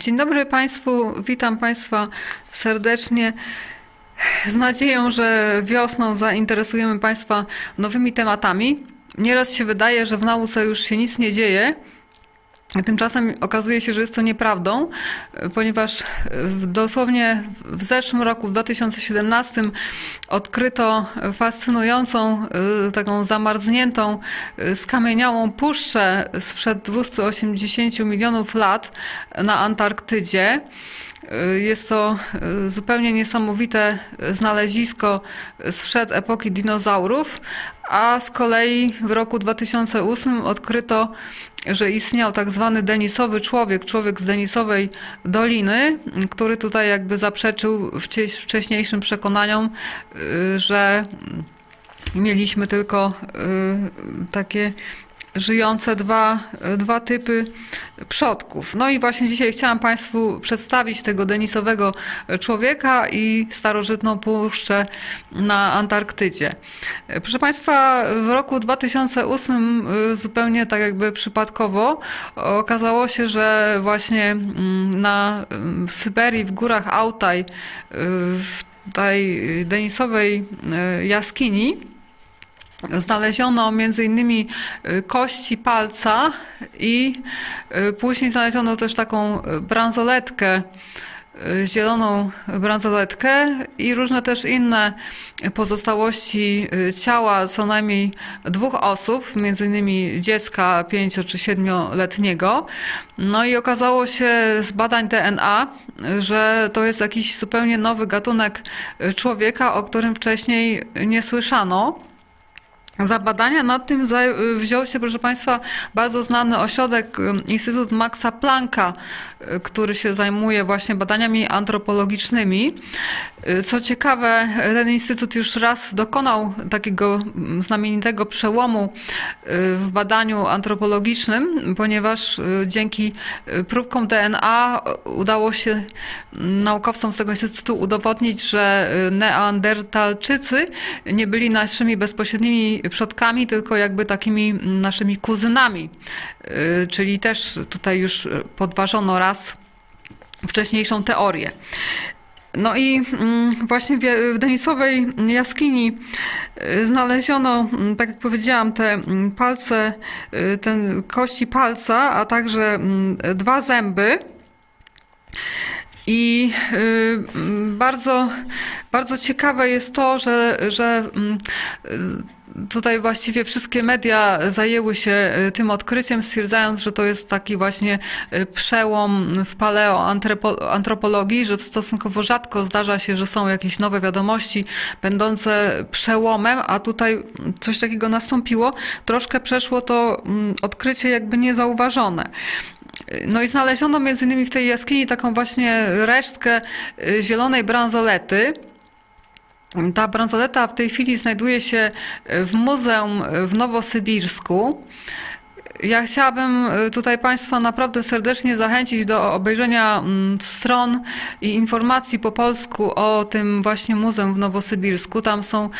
Dzień dobry Państwu, witam Państwa serdecznie. Z nadzieją, że wiosną zainteresujemy Państwa nowymi tematami. Nieraz się wydaje, że w nauce już się nic nie dzieje. Tymczasem okazuje się, że jest to nieprawdą, ponieważ dosłownie w zeszłym roku, w 2017, odkryto fascynującą, y, taką zamarzniętą, y, skamieniałą puszczę sprzed 280 milionów lat na Antarktydzie. Y, jest to zupełnie niesamowite znalezisko sprzed epoki dinozaurów, a z kolei w roku 2008 odkryto, że istniał tak zwany denisowy człowiek, człowiek z denisowej doliny, który tutaj jakby zaprzeczył wcześniejszym przekonaniom, y, że mieliśmy tylko y, takie żyjące dwa, dwa typy przodków. No i właśnie dzisiaj chciałam Państwu przedstawić tego denisowego człowieka i starożytną puszczę na Antarktydzie. Proszę Państwa, w roku 2008 y, zupełnie tak jakby przypadkowo okazało się, że właśnie mm, na Syberii, w górach Altaj, y, w tej denisowej y, jaskini, Znaleziono innymi y, kości palca i y, później znaleziono też taką bransoletkę, y, zieloną bransoletkę i różne też inne pozostałości ciała co najmniej dwóch osób, między innymi dziecka pięcio czy siedmioletniego. No i okazało się z badań DNA, że to jest jakiś zupełnie nowy gatunek człowieka, o którym wcześniej nie słyszano. Za badania nad tym wziął się, proszę Państwa, bardzo znany ośrodek, Instytut Maxa Plancka, y, który się zajmuje właśnie badaniami antropologicznymi. Y, co ciekawe, ten instytut już raz dokonał takiego znamienitego przełomu y, w badaniu antropologicznym, ponieważ dzięki próbkom DNA udało się naukowcom z tego instytutu udowodnić, że neandertalczycy nie byli naszymi bezpośrednimi przodkami, tylko jakby takimi naszymi kuzynami. Y, czyli też tutaj już podważono raz wcześniejszą teorię. No i mm, właśnie w Denisowej jaskini y, znaleziono, mm, tak jak powiedziałam, te mm, palce, y, ten kości palca, a także dwa zęby. I bardzo, bardzo ciekawe jest to, że, że tutaj właściwie wszystkie media zajęły się e, tym odkryciem, stwierdzając, że to jest taki właśnie e, przełom w paleoantropologii, że stosunkowo rzadko zdarza się, że są jakieś nowe wiadomości będące przełomem, a tutaj coś takiego nastąpiło. Troszkę przeszło to mm, odkrycie jakby niezauważone. No i znaleziono między innymi w tej jaskini taką właśnie resztkę e, zielonej bransolety, ta bransoleta w tej chwili znajduje się w muzeum w Nowosybirsku. Ja chciałabym y, tutaj Państwa naprawdę serdecznie zachęcić do obejrzenia mm, stron i informacji po polsku o tym właśnie muzeum w Nowosybirsku. Tam są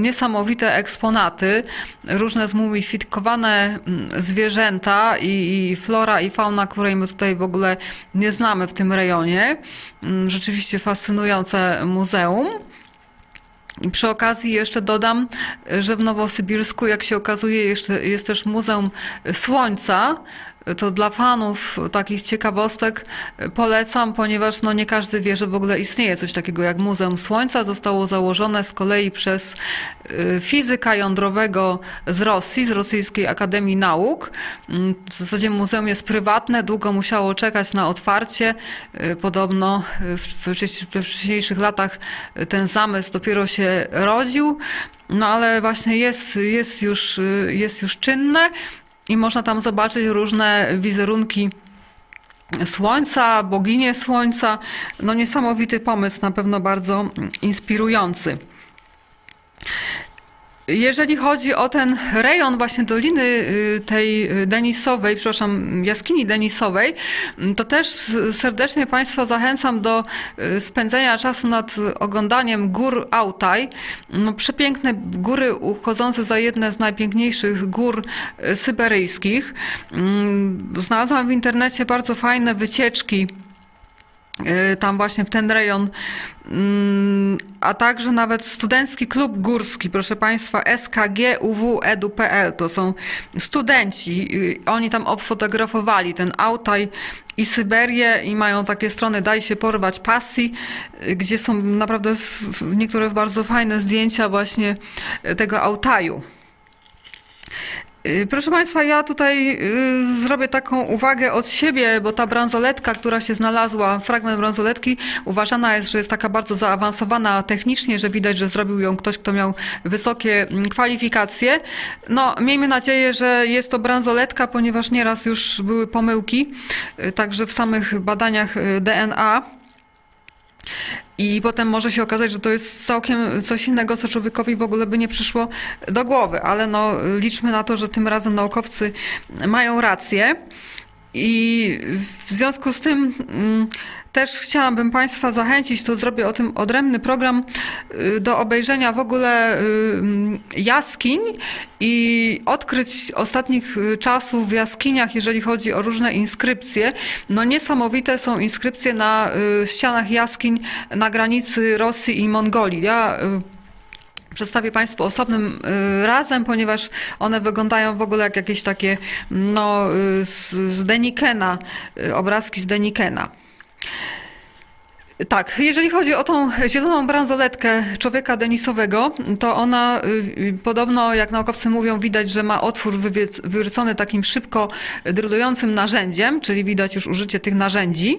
niesamowite eksponaty, różne zmumifikowane mm, zwierzęta i flora i fauna, której my tutaj w ogóle nie znamy w tym rejonie. Mm, rzeczywiście fascynujące muzeum. I przy okazji jeszcze dodam, że w Nowosybirsku, jak się okazuje, jeszcze jest też Muzeum Słońca, to dla fanów takich ciekawostek polecam, ponieważ no nie każdy wie, że w ogóle istnieje coś takiego jak Muzeum Słońca. Zostało założone z kolei przez y, fizyka jądrowego z Rosji, z Rosyjskiej Akademii Nauk. Mm, w zasadzie muzeum jest prywatne, długo musiało czekać na otwarcie. Y, podobno we wcześniejszych latach ten zamysł dopiero się rodził. No ale właśnie jest, jest, już, y, jest już czynne i można tam zobaczyć różne wizerunki Słońca, boginie Słońca. No niesamowity pomysł, na pewno bardzo inspirujący. Jeżeli chodzi o ten rejon właśnie Doliny y, tej Denisowej, przepraszam, jaskini Denisowej, to też serdecznie Państwa zachęcam do y, spędzenia czasu nad oglądaniem gór Autaj. No, przepiękne góry uchodzące za jedne z najpiękniejszych gór y, syberyjskich. Mm, znalazłam w internecie bardzo fajne wycieczki Y, tam właśnie w ten rejon, mm, a także nawet Studencki Klub Górski, proszę Państwa, skguw.edu.pl, to są studenci, y, oni tam obfotografowali ten Autaj i Syberię i mają takie strony Daj się porwać pasji, y, gdzie są naprawdę niektóre bardzo fajne zdjęcia właśnie tego Autaju. Y, proszę Państwa, ja tutaj y, zrobię taką uwagę od siebie, bo ta bransoletka, która się znalazła, fragment bransoletki, uważana jest, że jest taka bardzo zaawansowana technicznie, że widać, że zrobił ją ktoś, kto miał wysokie mm, kwalifikacje. No, miejmy nadzieję, że jest to bransoletka, ponieważ nieraz już były pomyłki, y, także w samych badaniach DNA. I potem może się okazać, że to jest całkiem coś innego, co człowiekowi w ogóle by nie przyszło do głowy, ale no, liczmy na to, że tym razem naukowcy mają rację. I w związku z tym mm, też chciałabym Państwa zachęcić, to zrobię o tym odrębny program y, do obejrzenia w ogóle y, jaskiń i odkryć ostatnich y, czasów w jaskiniach, jeżeli chodzi o różne inskrypcje. No niesamowite są inskrypcje na ścianach jaskiń na granicy Rosji i Mongolii. Ja przedstawię Państwu osobnym razem, ponieważ one wyglądają w ogóle jak jakieś takie no, z, z Denikena, obrazki z Denikena. Tak, jeżeli chodzi o tą zieloną bransoletkę człowieka denisowego, to ona y, podobno, jak naukowcy mówią, widać, że ma otwór wywiercony takim szybko drylującym narzędziem, czyli widać już użycie tych narzędzi.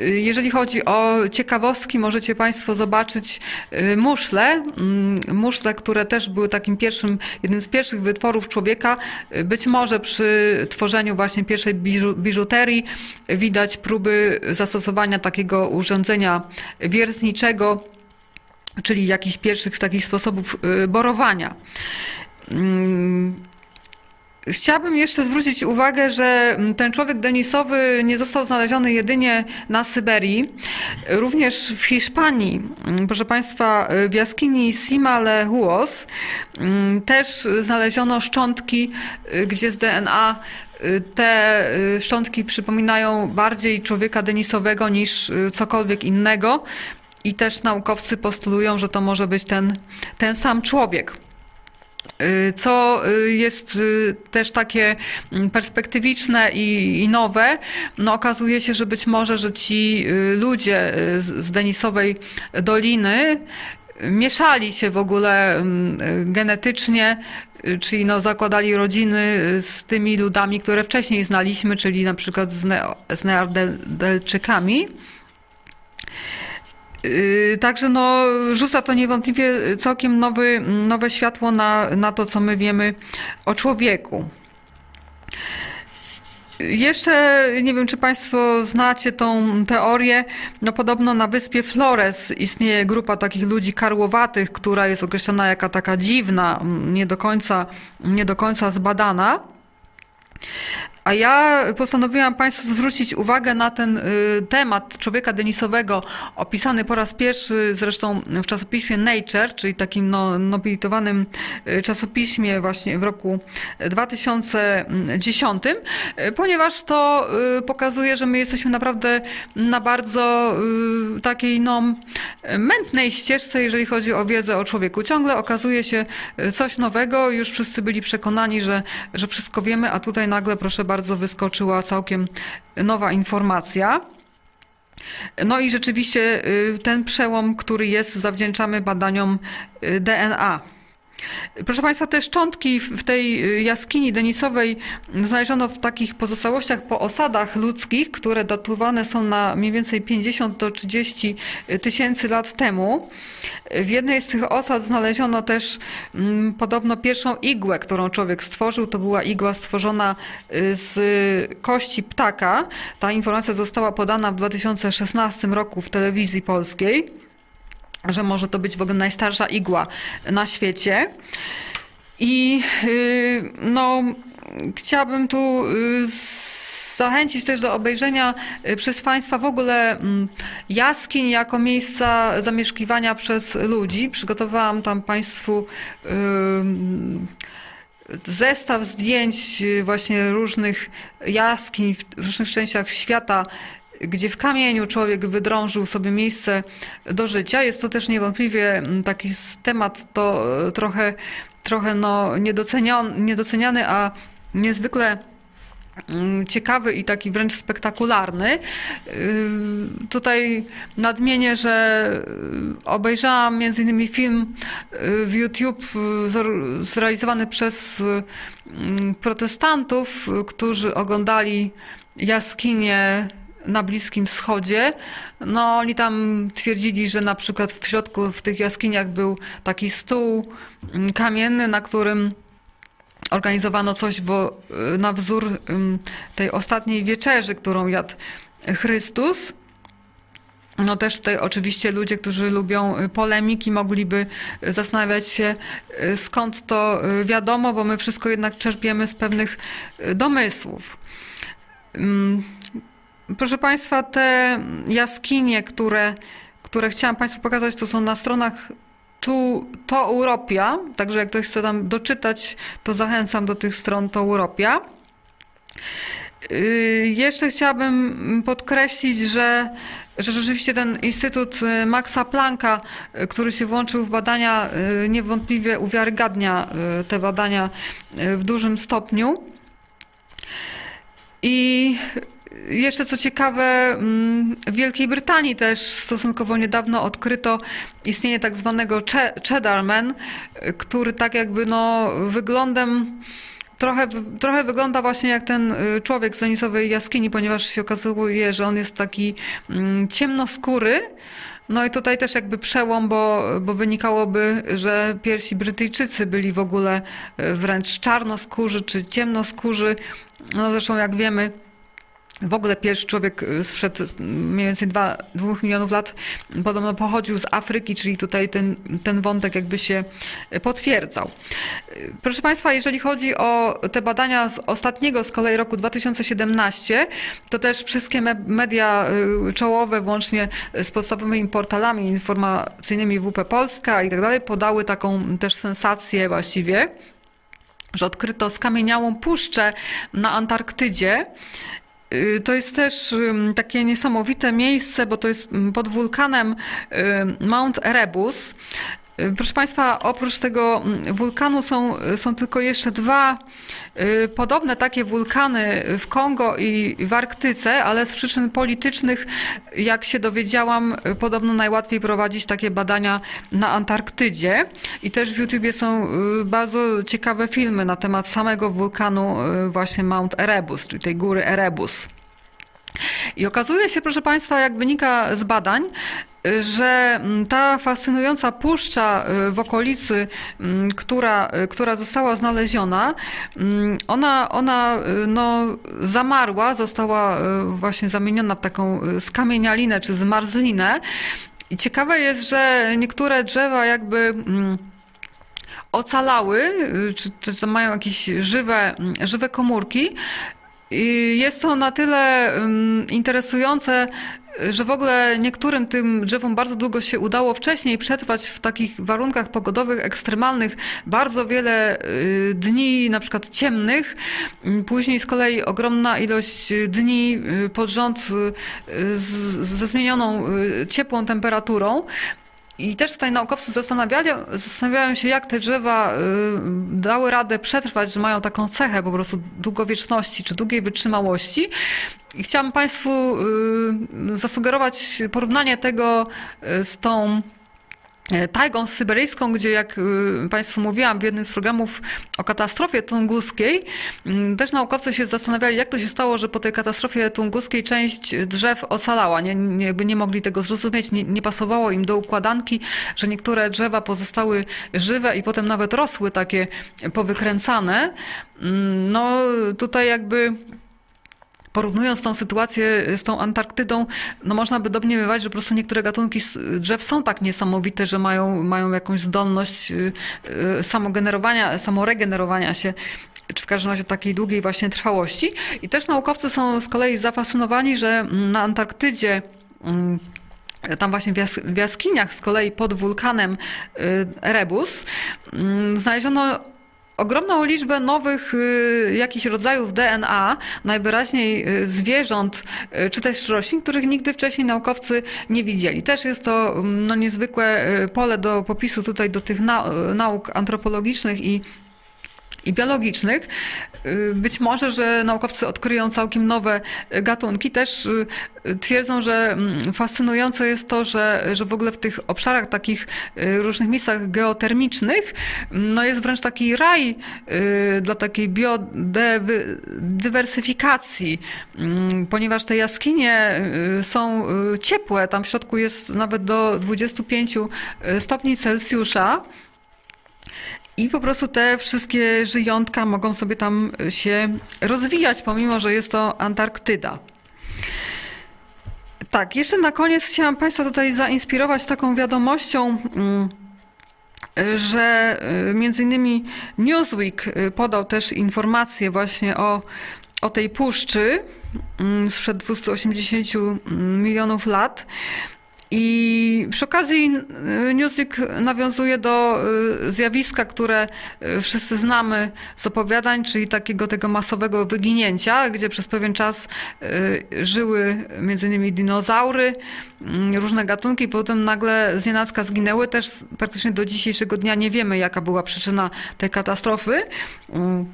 Y, jeżeli chodzi o ciekawostki, możecie Państwo zobaczyć y, muszle, mm, muszle, które też były takim pierwszym, jednym z pierwszych wytworów człowieka. Być może przy tworzeniu właśnie pierwszej biżuterii widać próby zastosowania takiego urządzenia wiertniczego, czyli jakichś pierwszych takich sposobów y, borowania. Mm, chciałabym jeszcze zwrócić uwagę, że ten człowiek denisowy nie został znaleziony jedynie na Syberii, również w Hiszpanii. Mm, proszę Państwa, w jaskini Simalehuos mm, też znaleziono szczątki, y, gdzie z DNA te y, szczątki przypominają bardziej człowieka denisowego niż y, cokolwiek innego i też naukowcy postulują, że to może być ten, ten sam człowiek. Co jest też takie mm, perspektywiczne i, i, nowe, no okazuje się, że być może, że ci ludzie z Denisowej Doliny mieszali się w ogóle mm, genetycznie, czyli no zakładali rodziny z tymi ludami, które wcześniej znaliśmy, czyli na przykład z, ne z. Yy, także no, rzuca to niewątpliwie całkiem nowy, nowe światło na, na to, co my wiemy o człowieku. Jeszcze nie wiem, czy Państwo znacie tą teorię. No podobno na wyspie Flores istnieje grupa takich ludzi karłowatych, która jest określona jako taka dziwna, nie do końca, nie do końca zbadana. A ja postanowiłam Państwu zwrócić uwagę na ten y, temat człowieka denisowego, opisany po raz pierwszy zresztą w czasopiśmie Nature, czyli takim no, nobilitowanym y, czasopiśmie właśnie w roku 2010, y, ponieważ to pokazuje, że my jesteśmy naprawdę na bardzo takiej no, mętnej ścieżce, jeżeli chodzi o wiedzę o człowieku. Ciągle okazuje się coś nowego, już wszyscy byli przekonani, że, że wszystko wiemy, a tutaj nagle, proszę bardzo, bardzo wyskoczyła całkiem nowa informacja. No i rzeczywiście y, ten przełom, który jest, zawdzięczamy badaniom y, DNA. Proszę Państwa, te szczątki w tej y, jaskini denisowej znaleziono w takich pozostałościach po osadach ludzkich, które datowane są na mniej więcej 50 do 30 tysięcy lat temu. W jednej z tych osad znaleziono też mm, podobno pierwszą igłę, którą człowiek stworzył. To była igła stworzona y, z kości ptaka. Ta informacja została podana w 2016 roku w telewizji polskiej że może to być w ogóle najstarsza igła na świecie. I y, no, chciałabym tu y, zachęcić też do obejrzenia y, przez Państwa w ogóle mm, jaskiń jako miejsca zamieszkiwania przez ludzi. Przygotowałam tam Państwu zestaw zdjęć właśnie różnych jaskiń w różnych częściach świata gdzie w kamieniu człowiek wydrążył sobie miejsce do życia. Jest to też niewątpliwie taki temat to trochę, trochę no niedoceniony, niedoceniany, a niezwykle Mm, ciekawy i taki wręcz spektakularny. Y, tutaj nadmienię, że obejrzałam między innymi film w YouTube zrealizowany przez mm, protestantów, którzy oglądali jaskinie na Bliskim Wschodzie. No, oni tam twierdzili, że na przykład w środku w tych jaskiniach był taki stół mm, kamienny, na którym organizowano coś bo, y, na wzór tej ostatniej wieczerzy, którą jadł Chrystus. No też tutaj oczywiście ludzie, którzy lubią y, polemiki, mogliby zastanawiać się, y, skąd to wiadomo, bo my wszystko jednak czerpiemy z pewnych domysłów. Proszę Państwa, te jaskinie, które, które chciałam Państwu pokazać, to są na stronach tu to Europia, także jak ktoś chce tam doczytać, to zachęcam do tych stron to Europia. Yy, jeszcze chciałabym podkreślić, że, że rzeczywiście ten Instytut y, Maxa Plancka, y, który się włączył w badania, y, niewątpliwie uwiarygadnia te badania w dużym stopniu. I jeszcze co ciekawe, mm, w Wielkiej Brytanii też stosunkowo niedawno odkryto istnienie tak zwanego cheddarman, który tak jakby no wyglądem trochę, trochę wygląda właśnie jak ten y, człowiek z Denisowej jaskini, ponieważ się okazuje, że on jest taki mm, ciemnoskóry. No i tutaj też jakby przełom, bo, bo wynikałoby, że pierwsi Brytyjczycy byli w ogóle y, wręcz czarnoskórzy czy ciemnoskórzy. No zresztą jak wiemy, w ogóle pierwszy człowiek y, sprzed mniej więcej 2, 2 milionów lat podobno pochodził z Afryki, czyli tutaj ten, ten wątek jakby się potwierdzał. Y, proszę Państwa, jeżeli chodzi o te badania z ostatniego z kolei roku 2017, to też wszystkie media y, czołowe, włącznie z podstawowymi portalami informacyjnymi WP Polska i tak dalej, podały taką też sensację właściwie, że odkryto skamieniałą puszczę na Antarktydzie. Y, to jest też takie niesamowite miejsce, bo to jest pod wulkanem Mount Erebus. Y, proszę Państwa, oprócz tego wulkanu są, są tylko jeszcze dwa y, podobne takie wulkany w Kongo i w Arktyce, ale z przyczyn politycznych, jak się dowiedziałam, podobno najłatwiej prowadzić takie badania na Antarktydzie. I też w YouTubie są bardzo ciekawe filmy na temat samego wulkanu właśnie Mount Erebus, czyli tej góry Erebus. I okazuje się, proszę Państwa, jak wynika z badań, że mm, ta fascynująca puszcza y, w okolicy, mm, która, y, która została znaleziona, mm, ona, ona y, no, zamarła, została właśnie zamieniona w taką skamienialinę czy zmarzlinę. I ciekawe jest, że niektóre drzewa jakby ocalały, czy, czy mają jakieś żywe, żywe komórki, i jest to na tyle interesujące, że w ogóle niektórym tym drzewom bardzo długo się udało wcześniej przetrwać w takich warunkach pogodowych ekstremalnych bardzo wiele y, dni, na przykład ciemnych. Później z kolei ogromna ilość dni y, pod rząd y, ze zmienioną ciepłą temperaturą. I też tutaj naukowcy zastanawiali, zastanawiają się, jak te drzewa y, dały radę przetrwać, że mają taką cechę po prostu długowieczności czy długiej wytrzymałości. I chciałam Państwu y, zasugerować porównanie tego y, z tą tajgą syberyjską, gdzie jak y, Państwu mówiłam w jednym z programów o katastrofie tunguskiej, mm, też naukowcy się zastanawiali, jak to się stało, że po tej katastrofie tunguskiej część drzew ocalała. Nie, nie, jakby nie mogli tego zrozumieć, nie, nie pasowało im do układanki, że niektóre drzewa pozostały żywe i potem nawet rosły takie powykręcane. Mm, no tutaj jakby porównując tą sytuację z tą Antarktydą, no można by domniemywać, że po prostu niektóre gatunki drzew są tak niesamowite, że mają, mają jakąś zdolność y, y, samogenerowania, samoregenerowania się czy w każdym razie takiej długiej właśnie trwałości. I też naukowcy są z kolei zafascynowani, że na Antarktydzie mm, tam właśnie w jaskiniach z kolei pod wulkanem y, Erebus mm, znaleziono ogromną liczbę nowych y, jakichś rodzajów DNA, najwyraźniej y, zwierząt y, czy też roślin, których nigdy wcześniej naukowcy nie widzieli. Też jest to mm, no, niezwykłe pole do popisu tutaj do tych nauk antropologicznych i i biologicznych. Y, być może, że naukowcy odkryją całkiem nowe gatunki. Też y, twierdzą, że mm, fascynujące jest to, że, że w ogóle w tych obszarach, takich y, różnych miejscach geotermicznych, mm, no jest wręcz taki raj dla takiej biodywersyfikacji, mm, ponieważ te jaskinie są ciepłe, tam w środku jest nawet do 25 stopni Celsjusza. I po prostu te wszystkie żyjątka mogą sobie tam się rozwijać, pomimo że jest to Antarktyda. Tak, jeszcze na koniec chciałam Państwa tutaj zainspirować taką wiadomością, mm, że y, między innymi Newsweek y, podał też informacje właśnie o, o tej puszczy mm, sprzed 280 milionów lat. I przy okazji y, Newsweek nawiązuje do y, zjawiska, które y, wszyscy znamy z opowiadań, czyli takiego tego masowego wyginięcia, gdzie przez pewien czas żyły między innymi dinozaury, mm, różne gatunki, potem nagle z nienacka zginęły. Też praktycznie do dzisiejszego dnia nie wiemy, jaka była przyczyna tej katastrofy. Mm.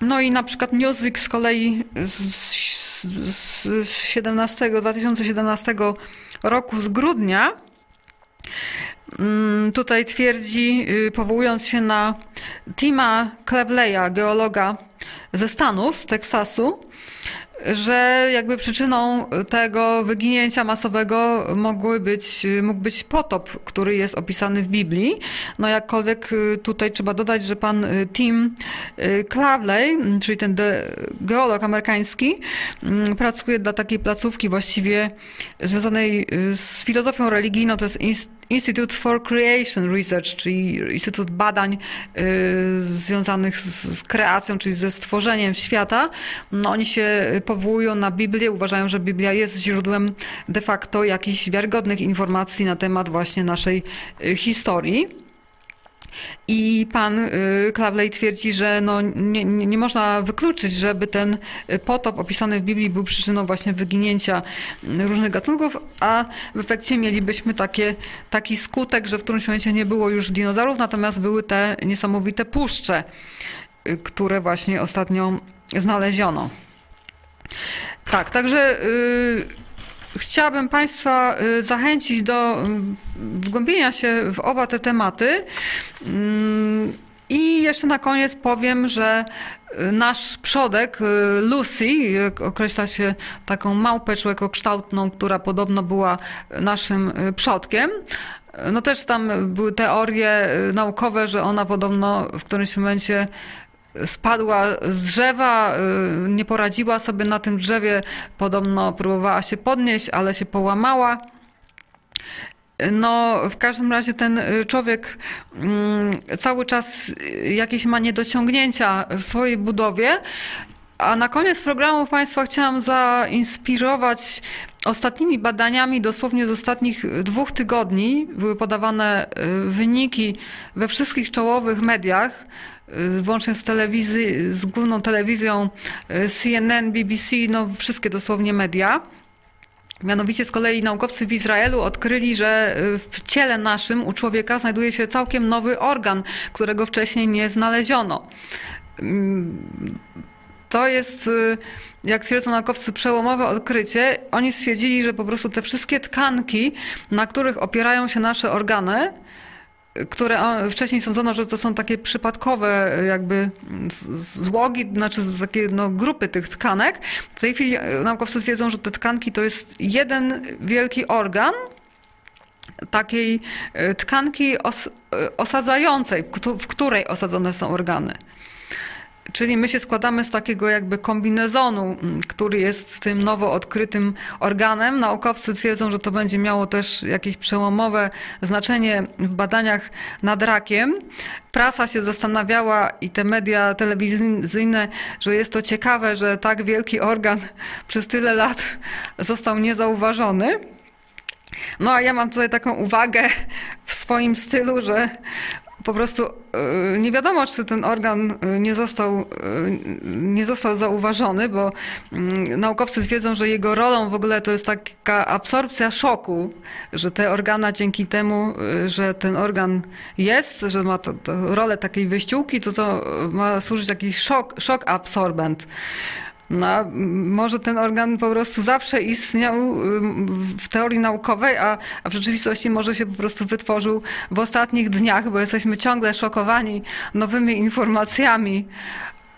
No i na przykład Newsweek z kolei z, z 17, 2017 roku z grudnia mm, tutaj twierdzi, y, powołując się na Tima Cleveleya, geologa ze Stanów, z Teksasu, że jakby przyczyną tego wyginięcia masowego mogły być, mógł być potop, który jest opisany w Biblii. No jakkolwiek y, tutaj trzeba dodać, że pan y, Tim y, Clavley, czyli ten geolog amerykański, mm, pracuje dla takiej placówki właściwie związanej z filozofią religijną, to jest Institute for Creation Research, czyli Instytut Badań y, związanych z, kreacją, czyli ze stworzeniem świata. No, oni się powołują na Biblię, uważają, że Biblia jest źródłem de facto jakichś wiarygodnych informacji na temat właśnie naszej y, historii. I pan y, Clawley twierdzi, że no nie, nie, można wykluczyć, żeby ten potop opisany w Biblii był przyczyną właśnie wyginięcia różnych gatunków, a w efekcie mielibyśmy takie, taki skutek, że w którymś momencie nie było już dinozaurów, natomiast były te niesamowite puszcze, y, które właśnie ostatnio znaleziono. Tak, także. Yy, chciałabym Państwa y, zachęcić do mm, wgłębienia się w oba te tematy. Mm, I jeszcze na koniec powiem, że y, nasz przodek y, Lucy, określa się taką małpę człowiekokształtną, która podobno była naszym przodkiem. No też tam były teorie naukowe, że ona podobno w którymś momencie spadła z drzewa, y, nie poradziła sobie na tym drzewie, podobno próbowała się podnieść, ale się połamała. No, w każdym razie ten y, człowiek mm, cały czas jakieś ma niedociągnięcia w swojej budowie. A na koniec programu Państwa chciałam zainspirować ostatnimi badaniami, dosłownie z ostatnich dwóch tygodni. Były podawane y, wyniki we wszystkich czołowych mediach Y, włącznie z telewizji, z główną telewizją y, CNN, BBC, no wszystkie dosłownie media. Mianowicie z kolei naukowcy w Izraelu odkryli, że y, w ciele naszym u człowieka znajduje się całkiem nowy organ, którego wcześniej nie znaleziono. Mm, to jest, jak twierdzą naukowcy, przełomowe odkrycie. Oni stwierdzili, że po prostu te wszystkie tkanki, na których opierają się nasze organy, które wcześniej sądzono, że to są takie przypadkowe jakby złogi, znaczy takie no, grupy tych tkanek. W tej chwili naukowcy twierdzą, że te tkanki to jest jeden wielki organ, takiej e, tkanki os, e, osadzającej, w której osadzone są organy. Czyli my się składamy z takiego jakby kombinezonu, mm, który jest tym nowo odkrytym organem. Naukowcy twierdzą, że to będzie miało też jakieś przełomowe znaczenie w badaniach nad rakiem. Prasa się zastanawiała i te media telewizyjne, że jest to ciekawe, że tak wielki organ przez tyle lat został niezauważony. No a ja mam tutaj taką uwagę w swoim stylu, że po prostu y, nie wiadomo, czy ten organ y, nie został, y, nie został zauważony, bo mm, naukowcy twierdzą, że jego rolą w ogóle to jest taka absorpcja szoku, że te organa dzięki temu, że ten organ jest, że ma to, to rolę takiej wyściółki, to to ma służyć jakiś szok, szok absorbent. No, może ten organ po prostu zawsze istniał w teorii naukowej, a, a w rzeczywistości może się po prostu wytworzył w ostatnich dniach, bo jesteśmy ciągle szokowani nowymi informacjami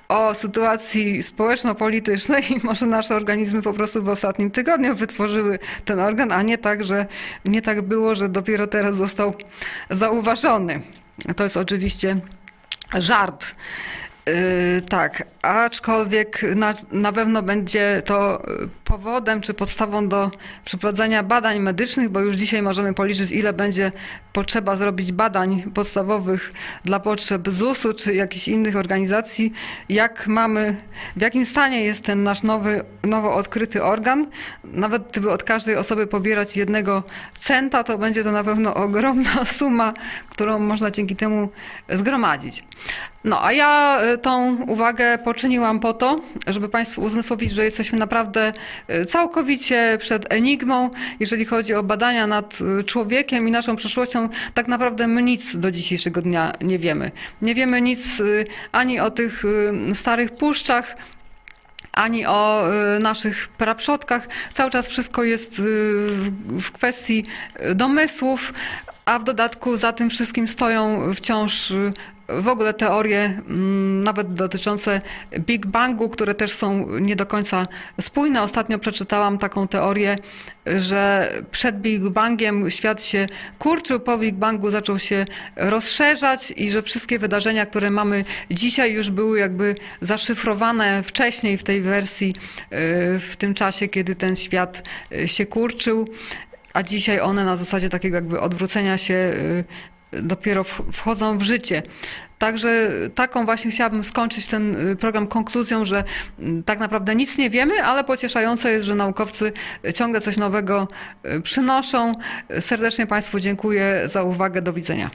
o sytuacji społeczno-politycznej i może nasze organizmy po prostu w ostatnim tygodniu wytworzyły ten organ, a nie tak, że nie tak było, że dopiero teraz został zauważony. To jest oczywiście żart. Yy, tak, aczkolwiek na, na pewno będzie to powodem czy podstawą do przeprowadzenia badań medycznych, bo już dzisiaj możemy policzyć, ile będzie potrzeba zrobić badań podstawowych dla potrzeb ZUS-u czy jakichś innych organizacji, jak mamy, w jakim stanie jest ten nasz nowy, nowo odkryty organ. Nawet gdyby od każdej osoby pobierać jednego centa, to będzie to na pewno ogromna suma, którą można dzięki temu zgromadzić. No, a ja e, tą uwagę poczyniłam po to, żeby Państwu uzmysłowić, że jesteśmy naprawdę e, całkowicie przed enigmą, jeżeli chodzi o badania nad e, człowiekiem i naszą przyszłością. Tak naprawdę my nic do dzisiejszego dnia nie wiemy. Nie wiemy nic ani o tych starych puszczach, ani o naszych praprzodkach. Cały czas wszystko jest w kwestii domysłów, a w dodatku za tym wszystkim stoją wciąż w ogóle teorie, mm, nawet dotyczące Big Bangu, które też są nie do końca spójne. Ostatnio przeczytałam taką teorię, że przed Big Bangiem świat się kurczył, po Big Bangu zaczął się rozszerzać i że wszystkie wydarzenia, które mamy dzisiaj, już były jakby zaszyfrowane wcześniej w tej wersji, y, w tym czasie, kiedy ten świat y, się kurczył a dzisiaj one na zasadzie takiego jakby odwrócenia się y, dopiero wchodzą w życie. Także taką właśnie chciałabym skończyć ten y, program konkluzją, że mm, tak naprawdę nic nie wiemy, ale pocieszające jest, że naukowcy ciągle coś nowego y, przynoszą. Serdecznie Państwu dziękuję za uwagę. Do widzenia.